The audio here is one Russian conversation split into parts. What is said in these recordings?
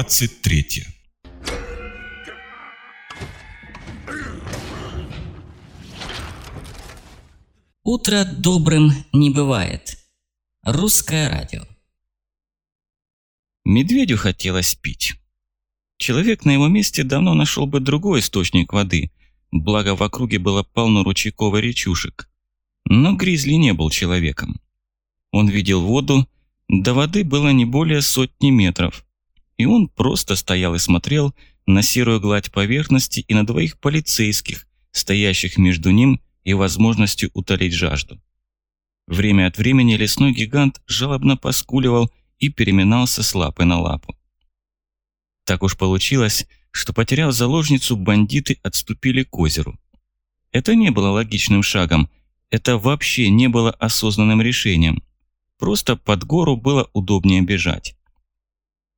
Глава 23 Утро добрым не бывает. Русское радио. Медведю хотелось пить. Человек на его месте давно нашел бы другой источник воды, благо в округе было полно ручейков и речушек. Но Гризли не был человеком. Он видел воду, до воды было не более сотни метров, и он просто стоял и смотрел на серую гладь поверхности и на двоих полицейских, стоящих между ним и возможностью утолить жажду. Время от времени лесной гигант жалобно поскуливал и переминался с лапы на лапу. Так уж получилось, что потеряв заложницу, бандиты отступили к озеру. Это не было логичным шагом, это вообще не было осознанным решением. Просто под гору было удобнее бежать.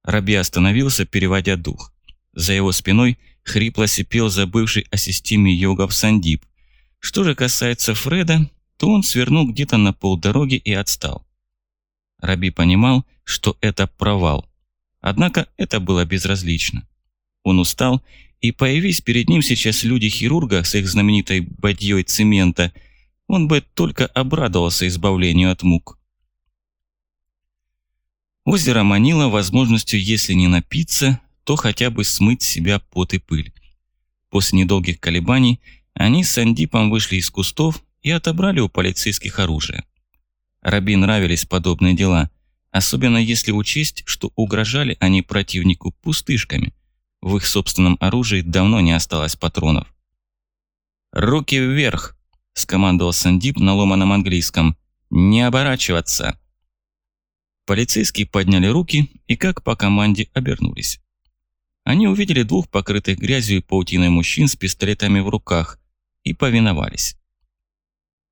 Раби остановился, переводя дух. За его спиной хрипло сипел забывший о системе йогов Сандип. Что же касается Фреда, то он свернул где-то на полдороги и отстал. Раби понимал, что это провал. Однако это было безразлично. Он устал, и появись перед ним сейчас люди-хирурга с их знаменитой бадьей цемента, он бы только обрадовался избавлению от мук. Озеро манило возможностью, если не напиться, то хотя бы смыть с себя пот и пыль. После недолгих колебаний они с Андипом вышли из кустов и отобрали у полицейских оружие. Раби нравились подобные дела, особенно если учесть, что угрожали они противнику пустышками. В их собственном оружии давно не осталось патронов. «Руки вверх!» – скомандовал Сандип на ломаном английском. «Не оборачиваться!» Полицейские подняли руки и, как по команде, обернулись. Они увидели двух покрытых грязью и паутиной мужчин с пистолетами в руках и повиновались.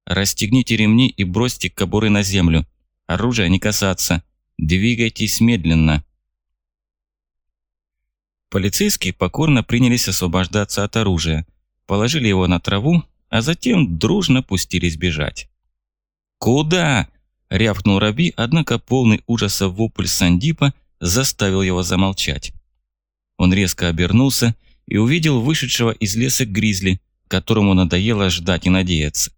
«Расстегните ремни и бросьте кобуры на землю. Оружие не касаться. Двигайтесь медленно». Полицейские покорно принялись освобождаться от оружия, положили его на траву, а затем дружно пустились бежать. «Куда?» Рявкнул Раби, однако полный ужаса вопль Сандипа заставил его замолчать. Он резко обернулся и увидел вышедшего из леса гризли, которому надоело ждать и надеяться.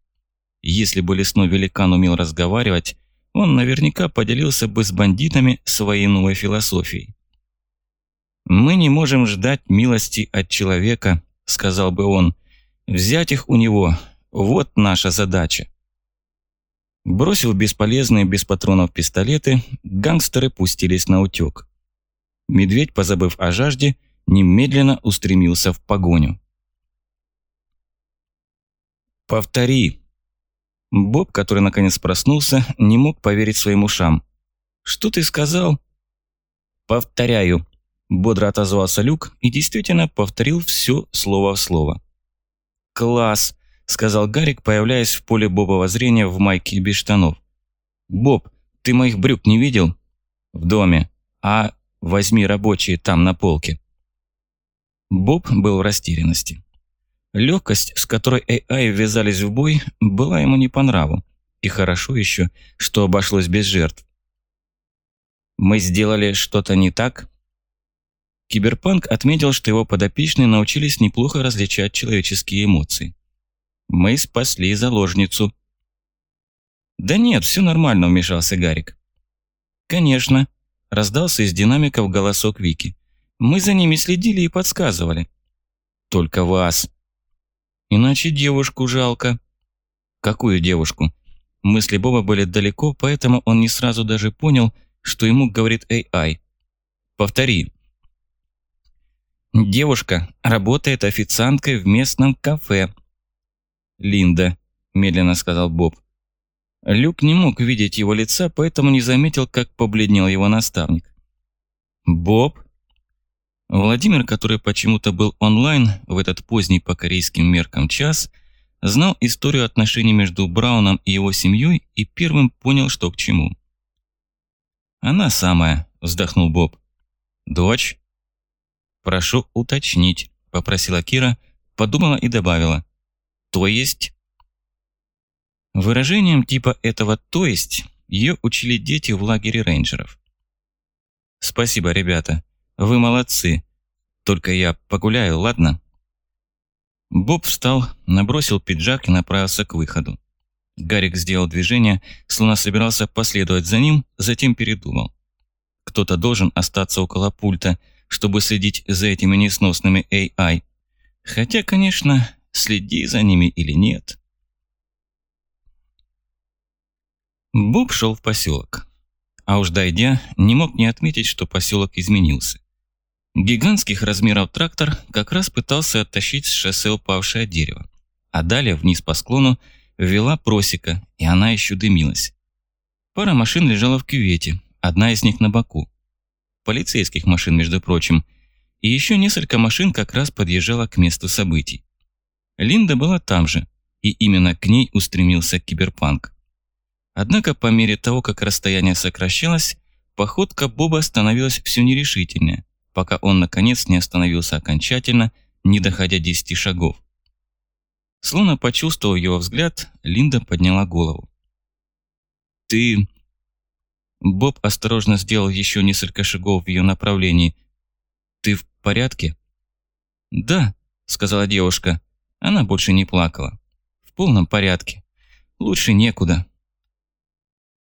Если бы лесной великан умел разговаривать, он наверняка поделился бы с бандитами своей новой философией. «Мы не можем ждать милости от человека», — сказал бы он. «Взять их у него — вот наша задача». Бросив бесполезные без патронов пистолеты, гангстеры пустились на утёк. Медведь, позабыв о жажде, немедленно устремился в погоню. «Повтори!» Боб, который наконец проснулся, не мог поверить своим ушам. «Что ты сказал?» «Повторяю», – бодро отозвался Люк и действительно повторил все слово в слово. «Класс!» Сказал Гарик, появляясь в поле Бобова зрения в майке без штанов. «Боб, ты моих брюк не видел?» «В доме. А возьми рабочие там на полке». Боб был в растерянности. Легкость, с которой AI ввязались в бой, была ему не по нраву. И хорошо еще, что обошлось без жертв. «Мы сделали что-то не так?» Киберпанк отметил, что его подопечные научились неплохо различать человеческие эмоции. Мы спасли заложницу». «Да нет, все нормально», – вмешался Гарик. «Конечно», – раздался из динамиков голосок Вики. «Мы за ними следили и подсказывали». «Только вас». «Иначе девушку жалко». «Какую девушку?» Мысли Боба были далеко, поэтому он не сразу даже понял, что ему говорит AI. «Повтори». «Девушка работает официанткой в местном кафе», Линда», – медленно сказал Боб. Люк не мог видеть его лица, поэтому не заметил, как побледнел его наставник. «Боб?» Владимир, который почему-то был онлайн в этот поздний по корейским меркам час, знал историю отношений между Брауном и его семьей и первым понял, что к чему. «Она самая», – вздохнул Боб. «Дочь?» «Прошу уточнить», – попросила Кира, подумала и добавила. «То есть?» Выражением типа этого «то есть» ее учили дети в лагере рейнджеров. «Спасибо, ребята. Вы молодцы. Только я погуляю, ладно?» Боб встал, набросил пиджак и направился к выходу. Гарик сделал движение, словно собирался последовать за ним, затем передумал. Кто-то должен остаться около пульта, чтобы следить за этими несносными AI. Хотя, конечно, следи за ними или нет. Боб шел в поселок. А уж дойдя, не мог не отметить, что поселок изменился. Гигантских размеров трактор как раз пытался оттащить с шоссе упавшее дерево. А далее вниз по склону вела просека, и она еще дымилась. Пара машин лежала в кювете, одна из них на боку. Полицейских машин, между прочим. И еще несколько машин как раз подъезжала к месту событий. Линда была там же, и именно к ней устремился киберпанк. Однако по мере того, как расстояние сокращалось, походка Боба становилась все нерешительнее, пока он наконец не остановился окончательно, не доходя десяти шагов. Словно почувствовав его взгляд, Линда подняла голову. «Ты...» Боб осторожно сделал еще несколько шагов в ее направлении. «Ты в порядке?» «Да», — сказала девушка. Она больше не плакала. «В полном порядке. Лучше некуда».